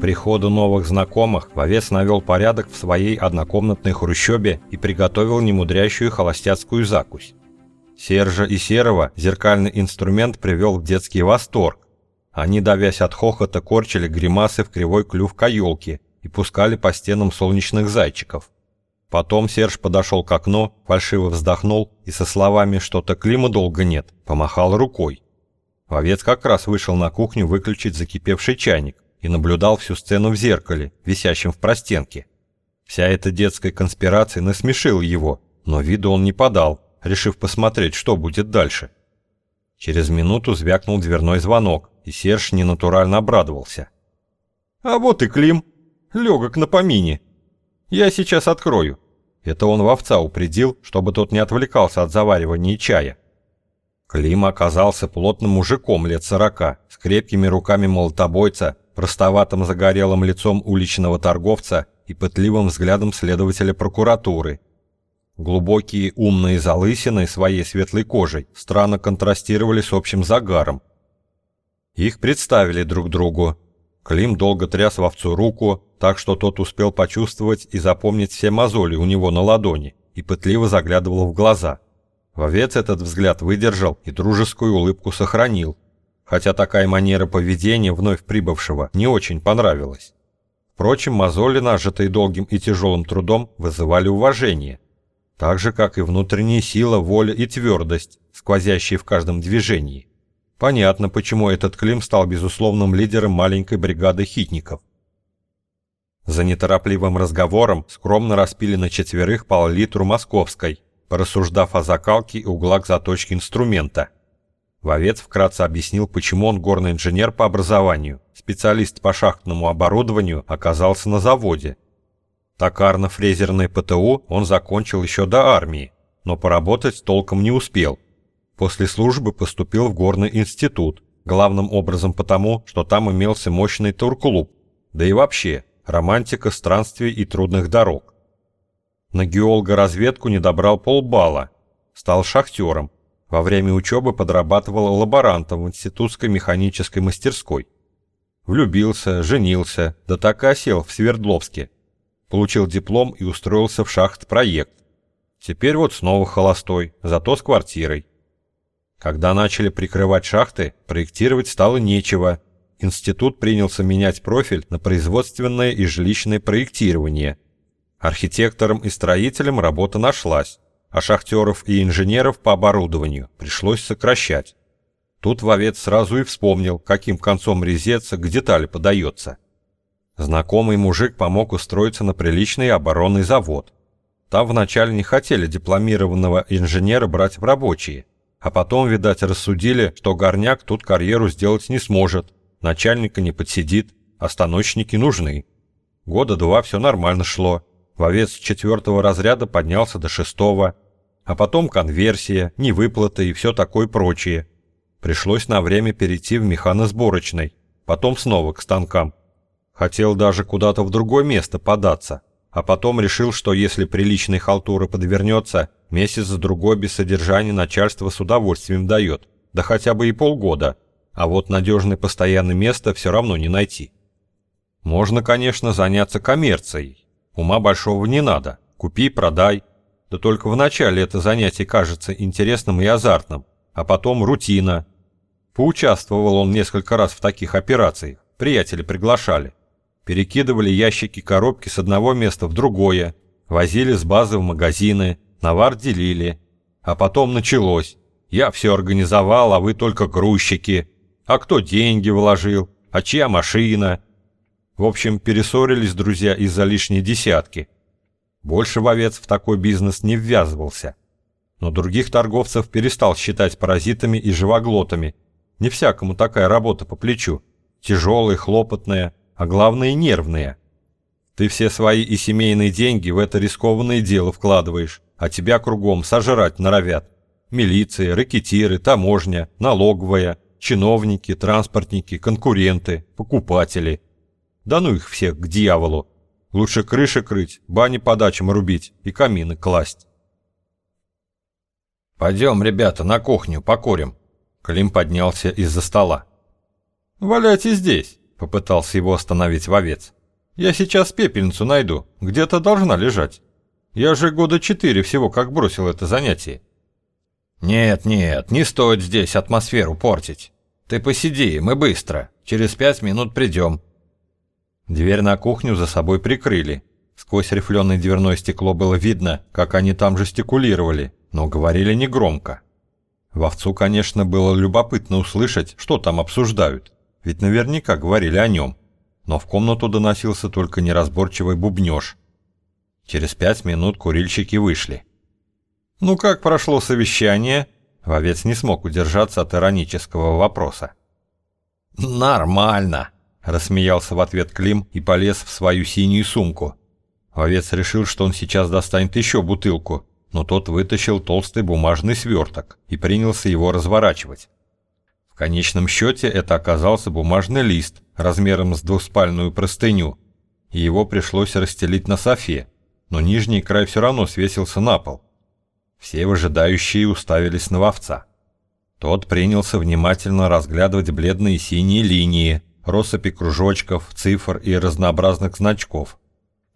приходу новых знакомых вовец навел порядок в своей однокомнатной хрущебе и приготовил немудрящую холостяцкую закусь. Сержа и Серого зеркальный инструмент привел в детский восторг. Они, давясь от хохота, корчили гримасы в кривой клюв каелки и пускали по стенам солнечных зайчиков. Потом Серж подошел к окну, фальшиво вздохнул и со словами «что-то клима долго нет» помахал рукой. Вовец как раз вышел на кухню выключить закипевший чайник и наблюдал всю сцену в зеркале, висящем в простенке. Вся эта детская конспирация насмешила его, но виду он не подал, решив посмотреть, что будет дальше. Через минуту звякнул дверной звонок, и Серж ненатурально обрадовался. «А вот и Клим. Легок на помине. Я сейчас открою». Это он вовца упредил, чтобы тот не отвлекался от заваривания чая. Клим оказался плотным мужиком лет сорока, с крепкими руками молотобойца, простоватым загорелым лицом уличного торговца и пытливым взглядом следователя прокуратуры. Глубокие умные залысины своей светлой кожей странно контрастировали с общим загаром. Их представили друг другу. Клим долго тряс вовцу руку, так что тот успел почувствовать и запомнить все мозоли у него на ладони и пытливо заглядывал в глаза. Вовец этот взгляд выдержал и дружескую улыбку сохранил, хотя такая манера поведения вновь прибывшего не очень понравилась. Впрочем, мозоли, нажитые долгим и тяжелым трудом, вызывали уважение, так же, как и внутренняя сила, воля и твердость, сквозящие в каждом движении. Понятно, почему этот Клим стал безусловным лидером маленькой бригады хитников. За неторопливым разговором скромно распили на четверых пол-литру московской, порассуждав о закалке и углах заточки инструмента – Вовец вкратце объяснил, почему он горный инженер по образованию, специалист по шахтному оборудованию, оказался на заводе. Токарно-фрезерное ПТУ он закончил еще до армии, но поработать толком не успел. После службы поступил в горный институт, главным образом потому, что там имелся мощный турклуб, да и вообще романтика странствий и трудных дорог. На геолога-разведку не добрал полбалла, стал шахтером, во время учебы подрабатывал лаборантом в институтской механической мастерской. Влюбился, женился, да так и осел в Свердловске. Получил диплом и устроился в шахт-проект. Теперь вот снова холостой, зато с квартирой. Когда начали прикрывать шахты, проектировать стало нечего. Институт принялся менять профиль на производственное и жилищное проектирование. Архитекторам и строителям работа нашлась а шахтеров и инженеров по оборудованию пришлось сокращать. Тут вовец сразу и вспомнил, каким концом резеца к детали подается. Знакомый мужик помог устроиться на приличный оборонный завод. Там вначале не хотели дипломированного инженера брать в рабочие, а потом, видать, рассудили, что горняк тут карьеру сделать не сможет, начальника не подсидит, а станочники нужны. Года два все нормально шло, Вовец четвертого разряда поднялся до шестого, а потом конверсия, невыплаты и все такое прочее. Пришлось на время перейти в механосборочный, потом снова к станкам. Хотел даже куда-то в другое место податься, а потом решил, что если приличной халтуры подвернется, месяц-другой без содержания начальство с удовольствием дает, да хотя бы и полгода, а вот надежное постоянное место все равно не найти. Можно, конечно, заняться коммерцией, Ума большого не надо. Купи, продай. Да только вначале это занятие кажется интересным и азартным, а потом рутина. Поучаствовал он несколько раз в таких операциях. Приятели приглашали. Перекидывали ящики коробки с одного места в другое, возили с базы в магазины, навар делили. А потом началось. Я все организовал, а вы только грузчики. А кто деньги вложил? А чья машина? В общем, перессорились друзья из-за лишней десятки. Больше вовец в такой бизнес не ввязывался. Но других торговцев перестал считать паразитами и живоглотами. Не всякому такая работа по плечу. Тяжелая, хлопотная, а главное нервная. Ты все свои и семейные деньги в это рискованное дело вкладываешь, а тебя кругом сожрать норовят. Милиция, рэкетиры, таможня, налоговая, чиновники, транспортники, конкуренты, покупатели – да ну их всех к дьяволу. Лучше крыши крыть, бани по дачам рубить и камины класть. «Пойдем, ребята, на кухню, покурим». Клим поднялся из-за стола. «Валяйте здесь», — Попытался его остановить вовец. «Я сейчас пепельницу найду, где-то должна лежать. Я же года четыре всего как бросил это занятие». «Нет, нет, не стоит здесь атмосферу портить. Ты посиди, мы быстро, через пять минут придем». Дверь на кухню за собой прикрыли. Сквозь рифленое дверное стекло было видно, как они там жестикулировали, но говорили негромко. Вовцу, конечно, было любопытно услышать, что там обсуждают, ведь наверняка говорили о нем. Но в комнату доносился только неразборчивый бубнеж. Через пять минут курильщики вышли. «Ну как прошло совещание?» Вовец не смог удержаться от иронического вопроса. «Нормально», — рассмеялся в ответ Клим и полез в свою синюю сумку. Вовец решил, что он сейчас достанет еще бутылку, но тот вытащил толстый бумажный сверток и принялся его разворачивать. В конечном счете это оказался бумажный лист размером с двуспальную простыню, и его пришлось расстелить на софе, но нижний край все равно свесился на пол. Все выжидающие уставились на вовца. Тот принялся внимательно разглядывать бледные синие линии, россыпи кружочков, цифр и разнообразных значков.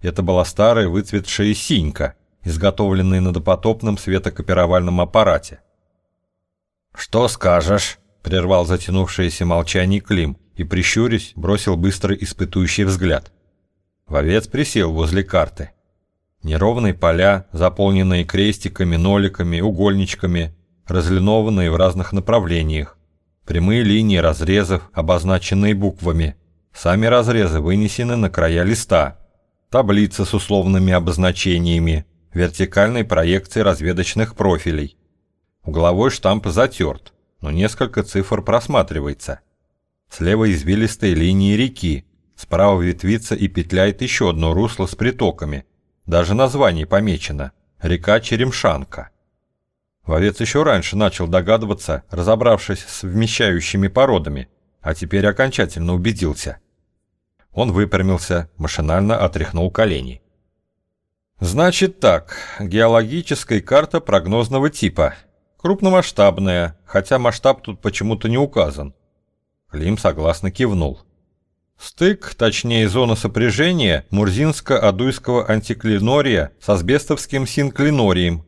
Это была старая выцветшая синька – изготовленные на допотопном светокопировальном аппарате. «Что скажешь?» – прервал затянувшееся молчание Клим и, прищурясь, бросил быстрый испытующий взгляд. Вовец присел возле карты. Неровные поля, заполненные крестиками, ноликами, угольничками, разлинованные в разных направлениях. Прямые линии разрезов, обозначенные буквами. Сами разрезы вынесены на края листа. Таблица с условными обозначениями, вертикальной проекции разведочных профилей. Угловой штамп затерт, но несколько цифр просматривается. Слева извилистые линии реки, справа ветвится и петляет еще одно русло с притоками. Даже название помечено – река Черемшанка. Вовец еще раньше начал догадываться, разобравшись с вмещающими породами, а теперь окончательно убедился. Он выпрямился, машинально отряхнул колени. Значит так, геологическая карта прогнозного типа. Крупномасштабная, хотя масштаб тут почему-то не указан. Клим согласно кивнул. Стык, точнее зона сопряжения Мурзинско-Адуйского антиклинория с асбестовским синклинорием.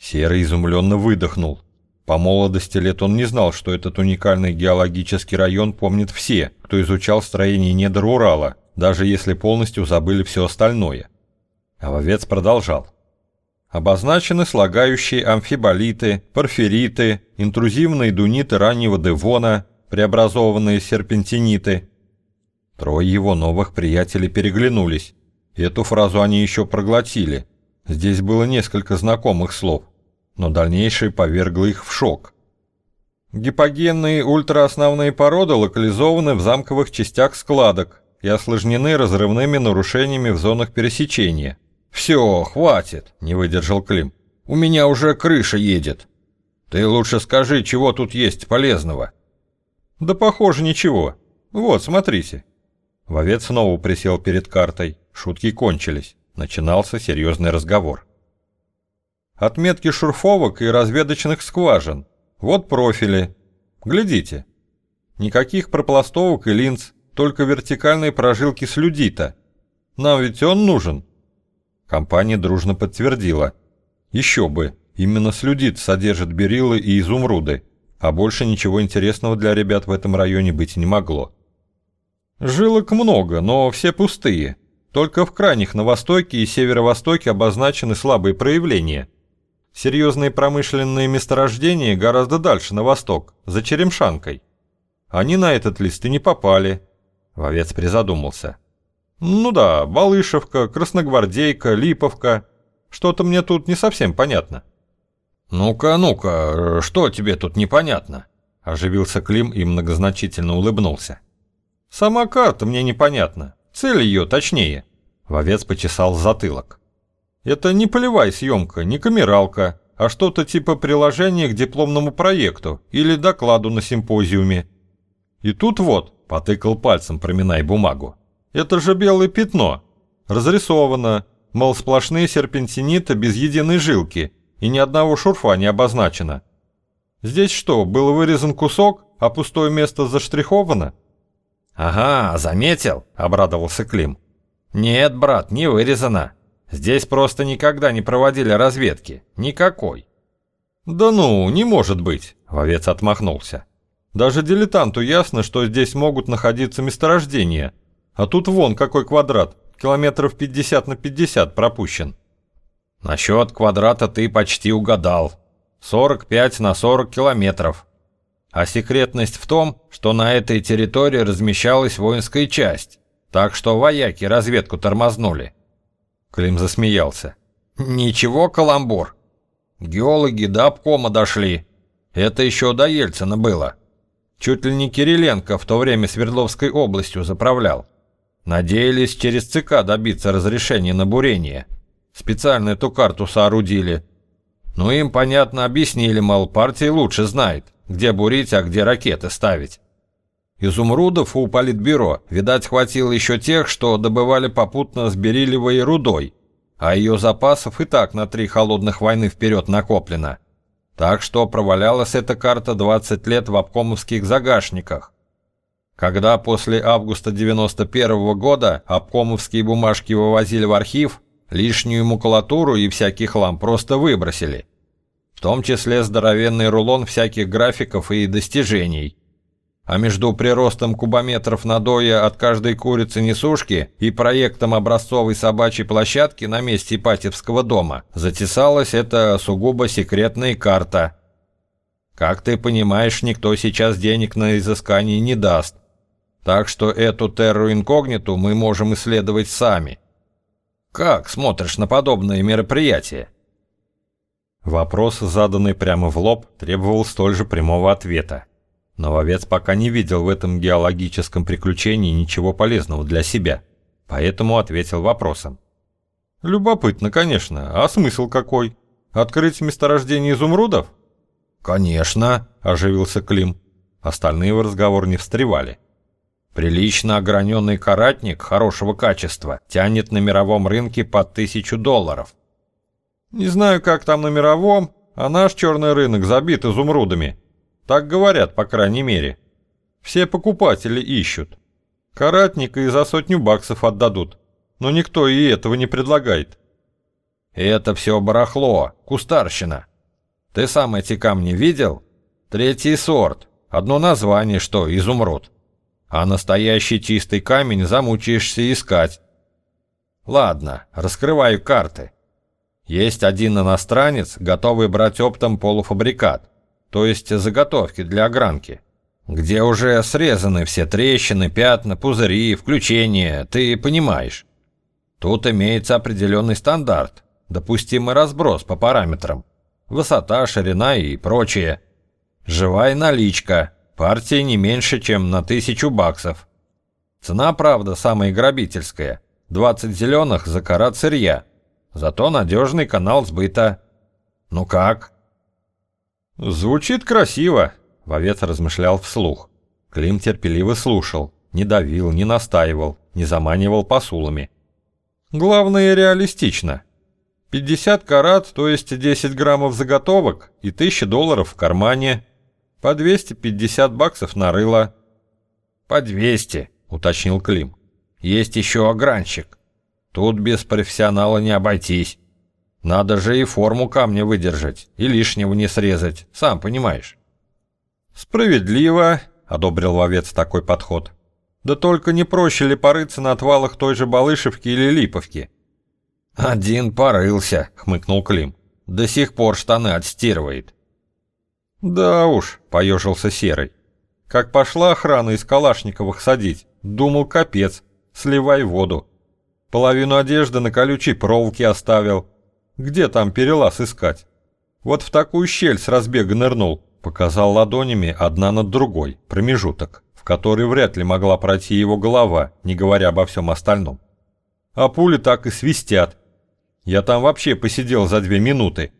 Серый изумленно выдохнул. По молодости лет он не знал, что этот уникальный геологический район помнит все, кто изучал строение недр Урала, даже если полностью забыли все остальное. А вовец продолжал. Обозначены слагающие амфиболиты, порфириты, интрузивные дуниты раннего девона, преобразованные серпентиниты. Трое его новых приятелей переглянулись. Эту фразу они еще проглотили. Здесь было несколько знакомых слов, но дальнейшее повергло их в шок. Гипогенные ультраосновные породы локализованы в замковых частях складок и осложнены разрывными нарушениями в зонах пересечения. «Все, хватит», — не выдержал Клим. «У меня уже крыша едет. Ты лучше скажи, чего тут есть полезного». «Да похоже ничего. Вот, смотрите». Вовец снова присел перед картой. Шутки кончились. Начинался серьезный разговор. Отметки шурфовок и разведочных скважин. Вот профили. Глядите. Никаких пропластовок и линз, только вертикальные прожилки слюдита. Нам ведь он нужен. Компания дружно подтвердила. Еще бы, именно слюдит содержит бериллы и изумруды, а больше ничего интересного для ребят в этом районе быть не могло. Жилок много, но все пустые. Только в крайних на востоке и северо-востоке обозначены слабые проявления. Серьезные промышленные месторождения гораздо дальше на восток, за Черемшанкой. Они на этот лист и не попали. Вовец призадумался. Ну да, Балышевка, Красногвардейка, Липовка. Что-то мне тут не совсем понятно. Ну-ка, ну-ка, что тебе тут непонятно? Оживился Клим и многозначительно улыбнулся. Сама карта мне непонятна. Цель ее точнее. Вовец почесал затылок. Это не полевая съемка, не камералка, а что-то типа приложения к дипломному проекту или докладу на симпозиуме. И тут вот, потыкал пальцем, проминая бумагу. Это же белое пятно. Разрисовано, мол, сплошные серпентиниты без единой жилки, и ни одного шурфа не обозначено. Здесь что, был вырезан кусок, а пустое место заштриховано? «Ага, заметил?» – обрадовался Клим. «Нет, брат, не вырезано. Здесь просто никогда не проводили разведки. Никакой». «Да ну, не может быть!» – вовец отмахнулся. «Даже дилетанту ясно, что здесь могут находиться месторождения. А тут вон какой квадрат, километров 50 на 50 пропущен». «Насчет квадрата ты почти угадал. 45 на 40 километров. А секретность в том, что на этой территории размещалась воинская часть, так что вояки разведку тормознули». Клим засмеялся. «Ничего, каламбур. Геологи до обкома дошли. Это еще до Ельцина было. Чуть ли не Кириленко в то время Свердловской областью заправлял. Надеялись через ЦК добиться разрешения на бурение. Специально эту карту соорудили. Ну им, понятно, объяснили, мол, партия лучше знает, где бурить, а где ракеты ставить. Изумрудов у Политбюро, видать, хватило еще тех, что добывали попутно с бериллиевой рудой, а ее запасов и так на три холодных войны вперед накоплено. Так что провалялась эта карта 20 лет в обкомовских загашниках. Когда после августа 91 -го года обкомовские бумажки вывозили в архив, лишнюю макулатуру и всякий хлам просто выбросили. В том числе здоровенный рулон всяких графиков и достижений а между приростом кубометров надоя от каждой курицы-несушки и проектом образцовой собачьей площадки на месте Ипатьевского дома затесалась эта сугубо секретная карта. Как ты понимаешь, никто сейчас денег на изыскание не даст. Так что эту терру инкогниту мы можем исследовать сами. Как смотришь на подобное мероприятие? Вопрос, заданный прямо в лоб, требовал столь же прямого ответа. Но вовец пока не видел в этом геологическом приключении ничего полезного для себя, поэтому ответил вопросом. «Любопытно, конечно. А смысл какой? Открыть месторождение изумрудов?» «Конечно», – оживился Клим. Остальные в разговор не встревали. Прилично ограненный каратник хорошего качества тянет на мировом рынке под тысячу долларов. Не знаю, как там на мировом, а наш черный рынок забит изумрудами. Так говорят, по крайней мере. Все покупатели ищут. Каратника и за сотню баксов отдадут. Но никто и этого не предлагает. Это все барахло, кустарщина. Ты сам эти камни видел? Третий сорт. Одно название, что изумруд. А настоящий чистый камень замучаешься искать. Ладно, раскрываю карты. Есть один иностранец, готовый брать оптом полуфабрикат то есть заготовки для огранки, где уже срезаны все трещины, пятна, пузыри, включения, ты понимаешь. Тут имеется определенный стандарт, допустимый разброс по параметрам, высота, ширина и прочее. Живая наличка, партия не меньше, чем на тысячу баксов. Цена, правда, самая грабительская, 20 зеленых за карат сырья, зато надежный канал сбыта. Ну как? «Звучит красиво», — вовец размышлял вслух. Клим терпеливо слушал, не давил, не настаивал, не заманивал посулами. «Главное, реалистично. 50 карат, то есть 10 граммов заготовок и 1000 долларов в кармане. По 250 баксов на рыло». «По 200», — уточнил Клим. «Есть еще огранщик. Тут без профессионала не обойтись». Надо же и форму камня выдержать, и лишнего не срезать, сам понимаешь. Справедливо, одобрил вовец такой подход. Да только не проще ли порыться на отвалах той же Балышевки или Липовки? Один порылся, хмыкнул Клим. До сих пор штаны отстирывает. Да уж, поежился Серый. Как пошла охрана из Калашниковых садить, думал капец, сливай воду. Половину одежды на колючей проволоке оставил, где там перелаз искать? Вот в такую щель с разбега нырнул, показал ладонями одна над другой, промежуток, в который вряд ли могла пройти его голова, не говоря обо всем остальном. А пули так и свистят. Я там вообще посидел за две минуты.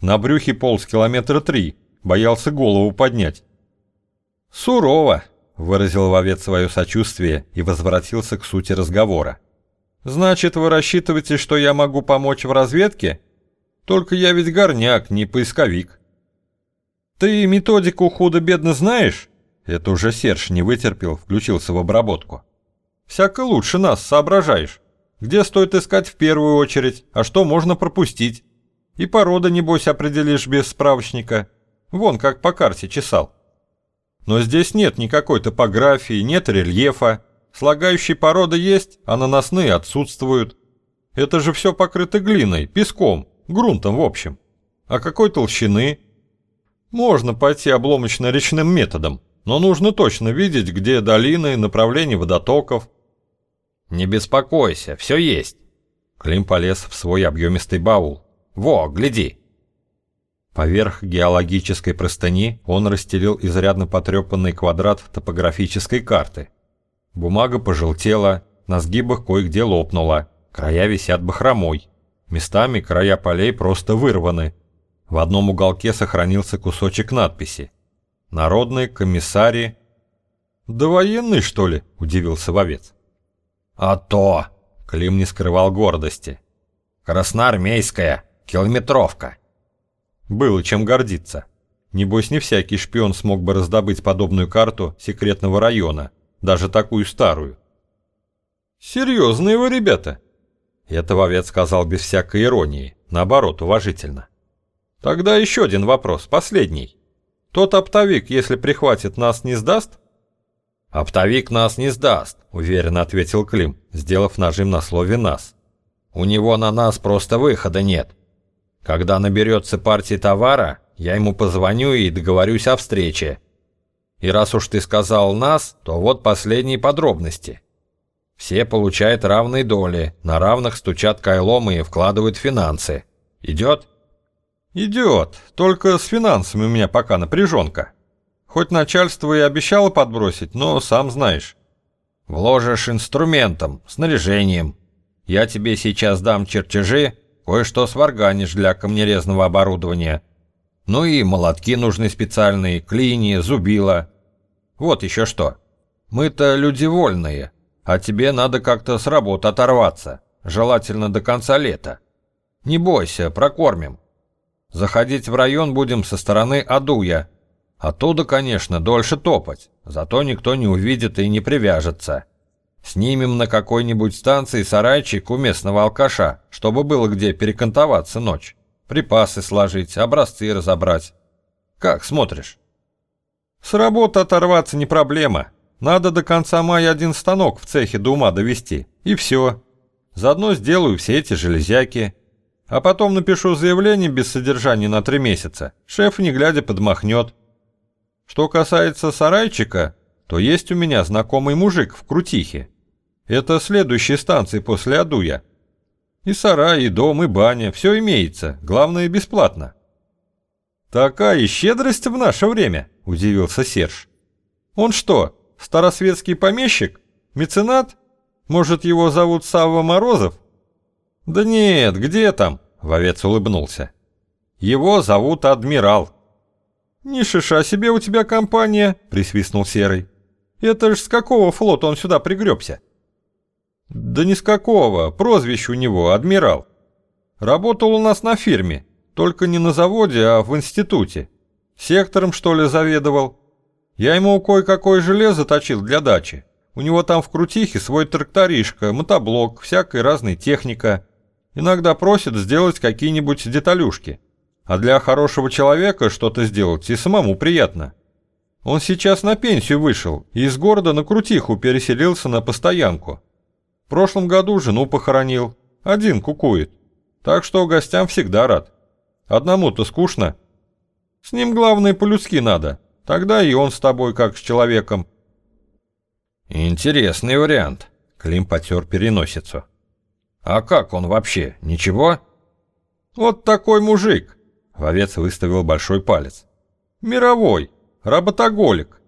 На брюхе полз километра три, боялся голову поднять. «Сурово», — выразил вовец свое сочувствие и возвратился к сути разговора. Значит, вы рассчитываете, что я могу помочь в разведке? Только я ведь горняк, не поисковик. Ты методику худо-бедно знаешь? Это уже Серж не вытерпел, включился в обработку. Всяко лучше нас соображаешь. Где стоит искать в первую очередь, а что можно пропустить? И порода, небось, определишь без справочника. Вон как по карте чесал. Но здесь нет никакой топографии, нет рельефа. Слагающие породы есть, а наносные отсутствуют. Это же все покрыто глиной, песком, грунтом в общем. А какой толщины? Можно пойти обломочно-речным методом, но нужно точно видеть, где долины, направление водотоков. Не беспокойся, все есть. Клим полез в свой объемистый баул. Во, гляди. Поверх геологической простыни он расстелил изрядно потрепанный квадрат топографической карты. Бумага пожелтела, на сгибах кое-где лопнула, края висят бахромой. Местами края полей просто вырваны. В одном уголке сохранился кусочек надписи. «Народный комиссарий...» «Да военный, что ли?» – удивился вовец. «А то!» – Клим не скрывал гордости. «Красноармейская, километровка». Было чем гордиться. Небось, не всякий шпион смог бы раздобыть подобную карту секретного района, даже такую старую. «Серьезные вы ребята!» Это вовец сказал без всякой иронии, наоборот, уважительно. «Тогда еще один вопрос, последний. Тот оптовик, если прихватит, нас не сдаст?» «Оптовик нас не сдаст», — уверенно ответил Клим, сделав нажим на слове «нас». «У него на нас просто выхода нет. Когда наберется партия товара, я ему позвоню и договорюсь о встрече. И раз уж ты сказал «нас», то вот последние подробности. Все получают равные доли, на равных стучат кайлом и вкладывают финансы. Идет? Идет, только с финансами у меня пока напряженка. Хоть начальство и обещало подбросить, но сам знаешь. Вложишь инструментом, снаряжением. Я тебе сейчас дам чертежи, Кое-что сварганишь для камнерезного оборудования. Ну и молотки нужны специальные, клини, зубила. Вот еще что. Мы-то люди вольные, а тебе надо как-то с работы оторваться, желательно до конца лета. Не бойся, прокормим. Заходить в район будем со стороны Адуя. Оттуда, конечно, дольше топать, зато никто не увидит и не привяжется. Снимем на какой-нибудь станции сарайчик у местного алкаша, чтобы было где перекантоваться ночь. Припасы сложить, образцы разобрать. Как смотришь? С работы оторваться не проблема. Надо до конца мая один станок в цехе до ума довести. И все. Заодно сделаю все эти железяки. А потом напишу заявление без содержания на три месяца. Шеф не глядя подмахнет. Что касается сарайчика, то есть у меня знакомый мужик в Крутихе. Это следующая станция после Адуя. И сарай, и дом, и баня, все имеется, главное бесплатно. Такая щедрость в наше время, удивился Серж. Он что, старосветский помещик? Меценат? Может, его зовут Савва Морозов? Да нет, где там? Вовец улыбнулся. Его зовут Адмирал. «Не шиша себе у тебя компания», — присвистнул Серый. Это ж с какого флота он сюда пригребся? Да ни с какого, прозвище у него, адмирал. Работал у нас на фирме, только не на заводе, а в институте. Сектором, что ли, заведовал. Я ему кое-какое железо точил для дачи. У него там в Крутихе свой тракторишка, мотоблок, всякая разная техника. Иногда просит сделать какие-нибудь деталюшки. А для хорошего человека что-то сделать и самому приятно. Он сейчас на пенсию вышел и из города на Крутиху переселился на постоянку. В прошлом году жену похоронил, один кукует. Так что гостям всегда рад. Одному-то скучно. С ним главное по-людски надо, тогда и он с тобой как с человеком. Интересный вариант. Клим потер переносицу. А как он вообще, ничего? Вот такой мужик. Вовец выставил большой палец. Мировой. Работоголик.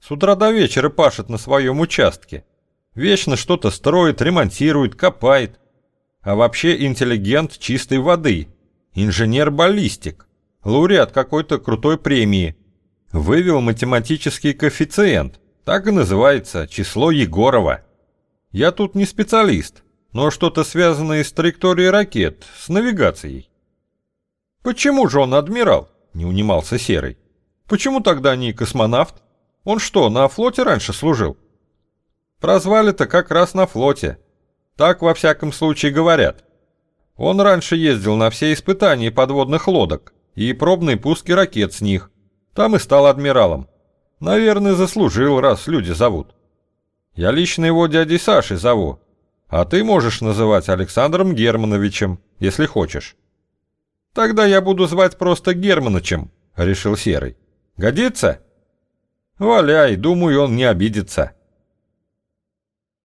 С утра до вечера пашет на своем участке. Вечно что-то строит, ремонтирует, копает. А вообще интеллигент чистой воды. Инженер-баллистик. Лауреат какой-то крутой премии. Вывел математический коэффициент. Так и называется, число Егорова. Я тут не специалист, но что-то связанное с траекторией ракет, с навигацией. «Почему же он адмирал?» – не унимался Серый. Почему тогда не космонавт? Он что, на флоте раньше служил? Прозвали-то как раз на флоте. Так, во всяком случае, говорят. Он раньше ездил на все испытания подводных лодок и пробные пуски ракет с них. Там и стал адмиралом. Наверное, заслужил, раз люди зовут. Я лично его дядей Сашей зову, а ты можешь называть Александром Германовичем, если хочешь. Тогда я буду звать просто Германычем, решил Серый. Годится? Валяй, думаю, он не обидится.